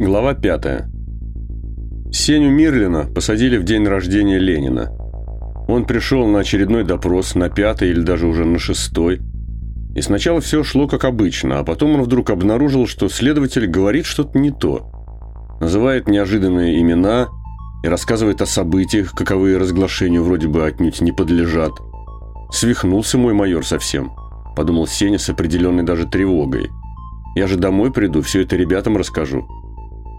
Глава 5. Сеню Мирлина посадили в день рождения Ленина. Он пришел на очередной допрос, на пятый или даже уже на шестой. И сначала все шло как обычно, а потом он вдруг обнаружил, что следователь говорит что-то не то. Называет неожиданные имена и рассказывает о событиях, каковые разглашению вроде бы отнюдь не подлежат. «Свихнулся мой майор совсем», – подумал Сеня с определенной даже тревогой. «Я же домой приду, все это ребятам расскажу».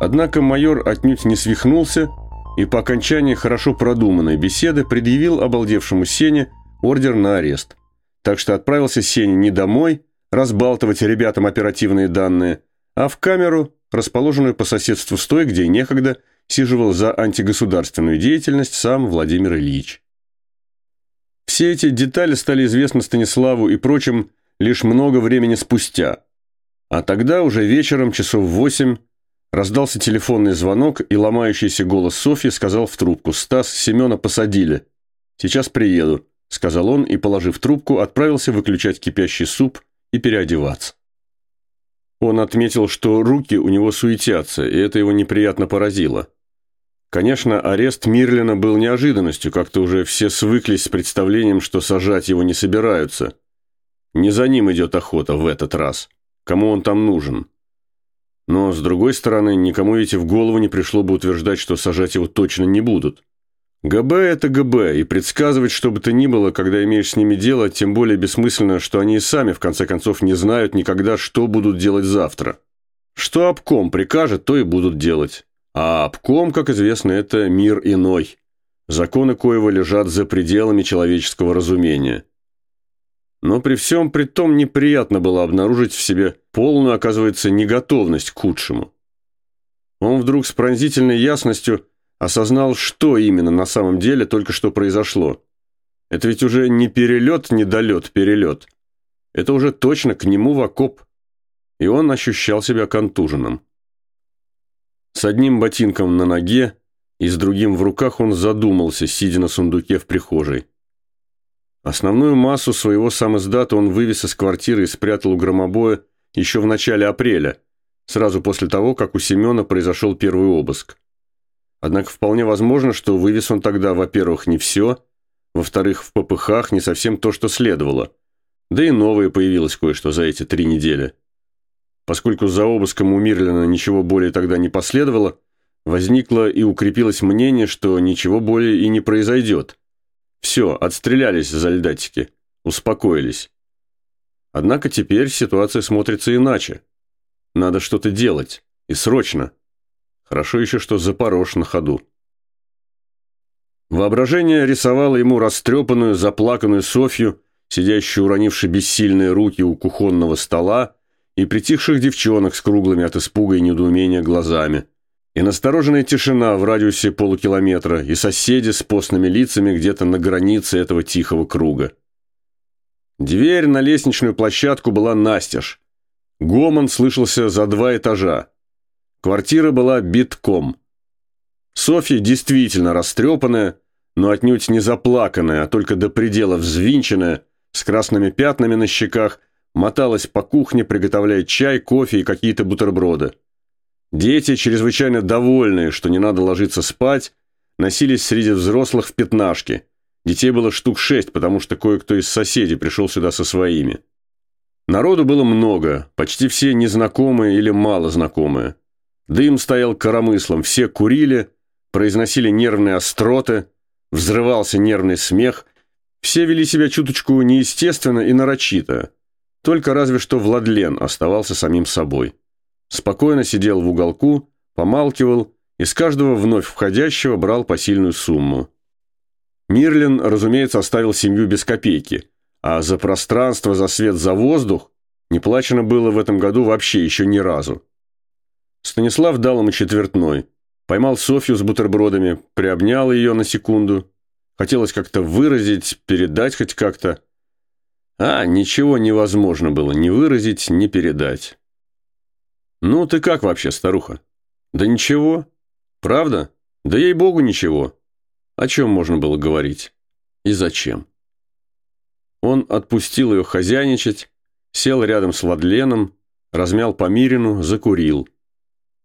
Однако майор отнюдь не свихнулся и по окончании хорошо продуманной беседы предъявил обалдевшему Сене ордер на арест. Так что отправился Сеня не домой, разбалтывать ребятам оперативные данные, а в камеру, расположенную по соседству с той, где некогда сиживал за антигосударственную деятельность сам Владимир Ильич. Все эти детали стали известны Станиславу и прочим лишь много времени спустя. А тогда уже вечером, часов восемь, Раздался телефонный звонок, и ломающийся голос Софьи сказал в трубку «Стас, Семена посадили». «Сейчас приеду», – сказал он и, положив трубку, отправился выключать кипящий суп и переодеваться. Он отметил, что руки у него суетятся, и это его неприятно поразило. Конечно, арест Мирлина был неожиданностью, как-то уже все свыклись с представлением, что сажать его не собираются. Не за ним идет охота в этот раз. Кому он там нужен? Но, с другой стороны, никому ведь и в голову не пришло бы утверждать, что сажать его точно не будут. ГБ – это ГБ, и предсказывать, что бы то ни было, когда имеешь с ними дело, тем более бессмысленно, что они и сами, в конце концов, не знают никогда, что будут делать завтра. Что обком прикажет, то и будут делать. А обком, как известно, это мир иной. Законы коего лежат за пределами человеческого разумения. Но при всем при том неприятно было обнаружить в себе полную, оказывается, неготовность к худшему. Он вдруг с пронзительной ясностью осознал, что именно на самом деле только что произошло. Это ведь уже не перелет, не долет, перелет. Это уже точно к нему в окоп. И он ощущал себя контуженным. С одним ботинком на ноге и с другим в руках он задумался, сидя на сундуке в прихожей. Основную массу своего самоздата он вывез из квартиры и спрятал у громобоя еще в начале апреля, сразу после того, как у Семена произошел первый обыск. Однако вполне возможно, что вывез он тогда, во-первых, не все, во-вторых, в попыхах не совсем то, что следовало. Да и новое появилось кое-что за эти три недели. Поскольку за обыском у Мирлина ничего более тогда не последовало, возникло и укрепилось мнение, что ничего более и не произойдет – все, отстрелялись за льдатики, успокоились. Однако теперь ситуация смотрится иначе. Надо что-то делать, и срочно. Хорошо еще, что Запорож на ходу. Воображение рисовало ему растрепанную, заплаканную Софью, сидящую, уронивши бессильные руки у кухонного стола, и притихших девчонок с круглыми от испуга и недоумения глазами – и настороженная тишина в радиусе полукилометра, и соседи с постными лицами где-то на границе этого тихого круга. Дверь на лестничную площадку была настежь. Гомон слышался за два этажа. Квартира была битком. Софья действительно растрепанная, но отнюдь не заплаканная, а только до предела взвинченная, с красными пятнами на щеках, моталась по кухне, приготовляя чай, кофе и какие-то бутерброды. Дети, чрезвычайно довольные, что не надо ложиться спать, носились среди взрослых в пятнашке. Детей было штук шесть, потому что кое-кто из соседей пришел сюда со своими. Народу было много, почти все незнакомые или мало знакомые. Дым стоял коромыслом, все курили, произносили нервные остроты, взрывался нервный смех. Все вели себя чуточку неестественно и нарочито. Только разве что Владлен оставался самим собой спокойно сидел в уголку, помалкивал и с каждого вновь входящего брал посильную сумму. Мирлин, разумеется, оставил семью без копейки, а за пространство, за свет, за воздух не плачено было в этом году вообще еще ни разу. Станислав дал ему четвертной, поймал Софью с бутербродами, приобнял ее на секунду. Хотелось как-то выразить, передать хоть как-то. А, ничего невозможно было ни выразить, ни передать. «Ну, ты как вообще, старуха?» «Да ничего. Правда? Да ей-богу ничего. О чем можно было говорить? И зачем?» Он отпустил ее хозяйничать, сел рядом с Владленом, размял Помирину, закурил.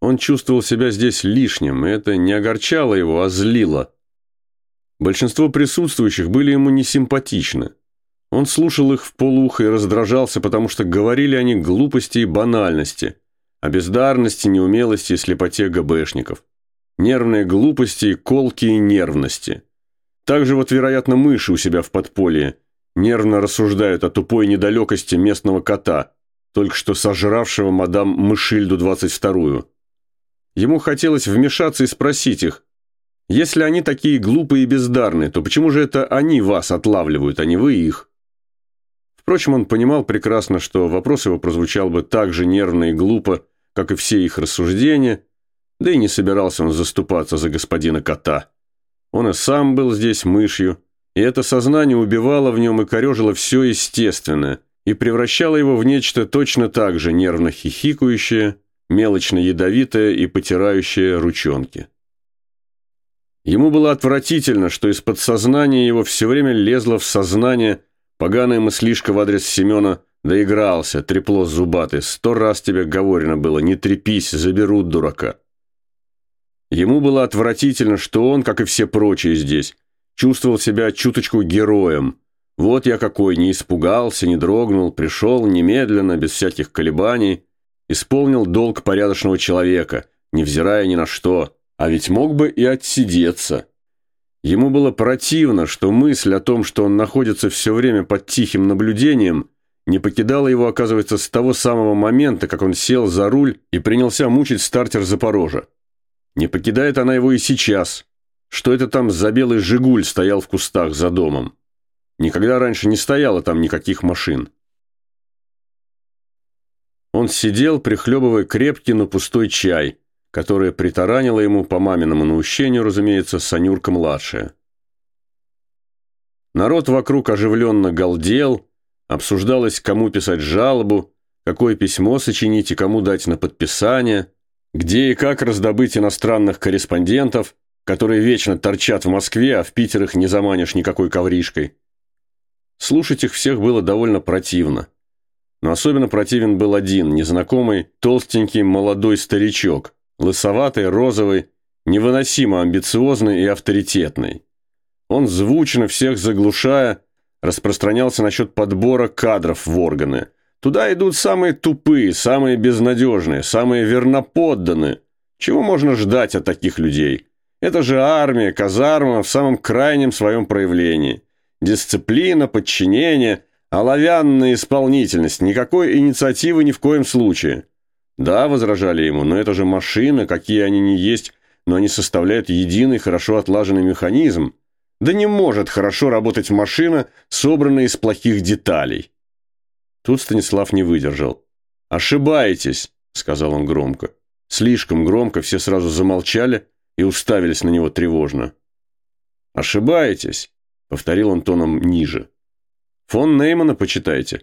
Он чувствовал себя здесь лишним, и это не огорчало его, а злило. Большинство присутствующих были ему несимпатичны. Он слушал их в полухо и раздражался, потому что говорили они глупости и банальности, о бездарности, неумелости и слепоте ГБшников. Нервные глупости и колкие нервности. Также вот, вероятно, мыши у себя в подполье нервно рассуждают о тупой недалекости местного кота, только что сожравшего мадам Мышильду 22-ю. Ему хотелось вмешаться и спросить их, если они такие глупые и бездарные, то почему же это они вас отлавливают, а не вы их? Впрочем, он понимал прекрасно, что вопрос его прозвучал бы так же нервно и глупо, как и все их рассуждения, да и не собирался он заступаться за господина кота. Он и сам был здесь мышью, и это сознание убивало в нем и корежило все естественное, и превращало его в нечто точно так же нервно хихикающее, мелочно ядовитое и потирающее ручонки. Ему было отвратительно, что из подсознания его все время лезло в сознание поганая мыслишка в адрес Семена «Доигрался, трепло зубатый, сто раз тебе говорено было, не трепись, заберут дурака». Ему было отвратительно, что он, как и все прочие здесь, чувствовал себя чуточку героем. Вот я какой, не испугался, не дрогнул, пришел немедленно, без всяких колебаний, исполнил долг порядочного человека, невзирая ни на что, а ведь мог бы и отсидеться. Ему было противно, что мысль о том, что он находится все время под тихим наблюдением, не покидала его, оказывается, с того самого момента, как он сел за руль и принялся мучить стартер Запорожа. Не покидает она его и сейчас. Что это там за белый «Жигуль» стоял в кустах за домом? Никогда раньше не стояло там никаких машин. Он сидел, прихлебывая крепкий, но пустой чай, который притаранила ему по маминому наущению, разумеется, Санюрка-младшая. Народ вокруг оживленно галдел, обсуждалось, кому писать жалобу, какое письмо сочинить и кому дать на подписание – где и как раздобыть иностранных корреспондентов, которые вечно торчат в Москве, а в Питер их не заманишь никакой ковришкой? Слушать их всех было довольно противно. Но особенно противен был один, незнакомый, толстенький молодой старичок, лысоватый, розовый, невыносимо амбициозный и авторитетный. Он звучно всех заглушая, распространялся насчет подбора кадров в органы – Туда идут самые тупые, самые безнадежные, самые верноподданные. Чего можно ждать от таких людей? Это же армия, казарма в самом крайнем своем проявлении. Дисциплина, подчинение, оловянная исполнительность, никакой инициативы ни в коем случае. Да, возражали ему, но это же машина, какие они ни есть, но они составляют единый, хорошо отлаженный механизм. Да не может хорошо работать машина, собранная из плохих деталей. Тут Станислав не выдержал. «Ошибаетесь», — сказал он громко. Слишком громко, все сразу замолчали и уставились на него тревожно. «Ошибаетесь», — повторил он тоном ниже. «Фон Неймана почитайте.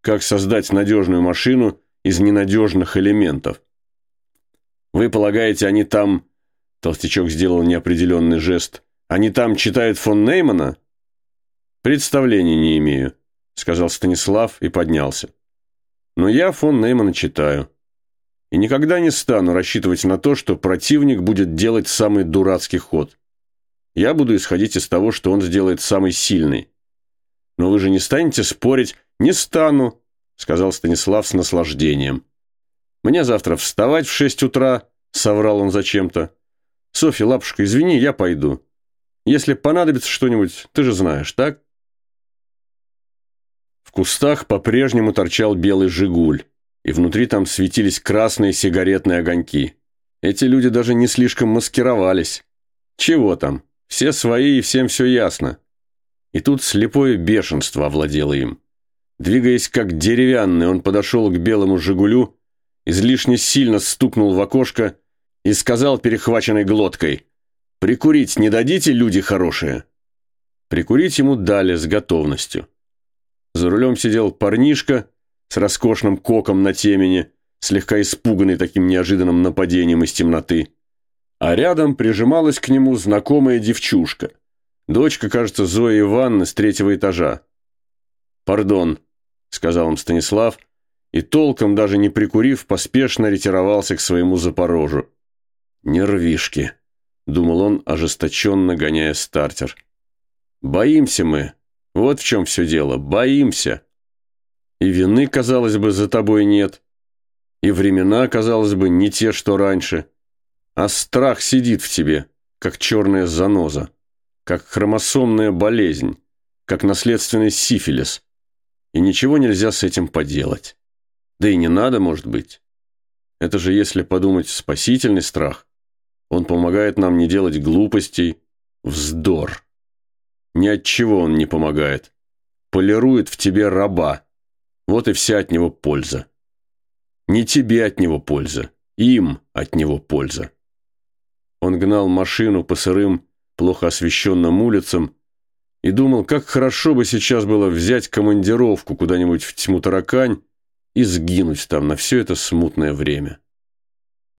Как создать надежную машину из ненадежных элементов. Вы полагаете, они там...» Толстячок сделал неопределенный жест. «Они там читают фон Неймана?» «Представления не имею. – сказал Станислав и поднялся. «Но я фон Неймана читаю. И никогда не стану рассчитывать на то, что противник будет делать самый дурацкий ход. Я буду исходить из того, что он сделает самый сильный. Но вы же не станете спорить? Не стану, сказал Станислав с наслаждением. Мне завтра вставать в шесть утра, соврал он зачем-то. Софья, лапушка, извини, я пойду. Если понадобится что-нибудь, ты же знаешь, так? В кустах по-прежнему торчал белый «Жигуль», и внутри там светились красные сигаретные огоньки. Эти люди даже не слишком маскировались. Чего там? Все свои и всем все ясно. И тут слепое бешенство овладело им. Двигаясь как деревянный, он подошел к белому «Жигулю», излишне сильно стукнул в окошко и сказал перехваченной глоткой «Прикурить не дадите, люди хорошие?» Прикурить ему дали с готовностью. За рулем сидел парнишка с роскошным коком на темени, слегка испуганный таким неожиданным нападением из темноты. А рядом прижималась к нему знакомая девчушка. Дочка, кажется, Зои Ивановны с третьего этажа. «Пардон», — сказал им Станислав, и, толком даже не прикурив, поспешно ретировался к своему Запорожу. «Нервишки», — думал он, ожесточенно гоняя стартер. «Боимся мы. Вот в чем все дело. Боимся. И вины, казалось бы, за тобой нет. И времена, казалось бы, не те, что раньше. А страх сидит в тебе, как черная заноза, как хромосомная болезнь, как наследственный сифилис. И ничего нельзя с этим поделать. Да и не надо, может быть. Это же, если подумать, спасительный страх. Он помогает нам не делать глупостей. Вздор. Ни от чего он не помогает. Полирует в тебе раба. Вот и вся от него польза. Не тебе от него польза, им от него польза. Он гнал машину по сырым, плохо освещенным улицам и думал, как хорошо бы сейчас было взять командировку куда-нибудь в тьму таракань и сгинуть там на все это смутное время.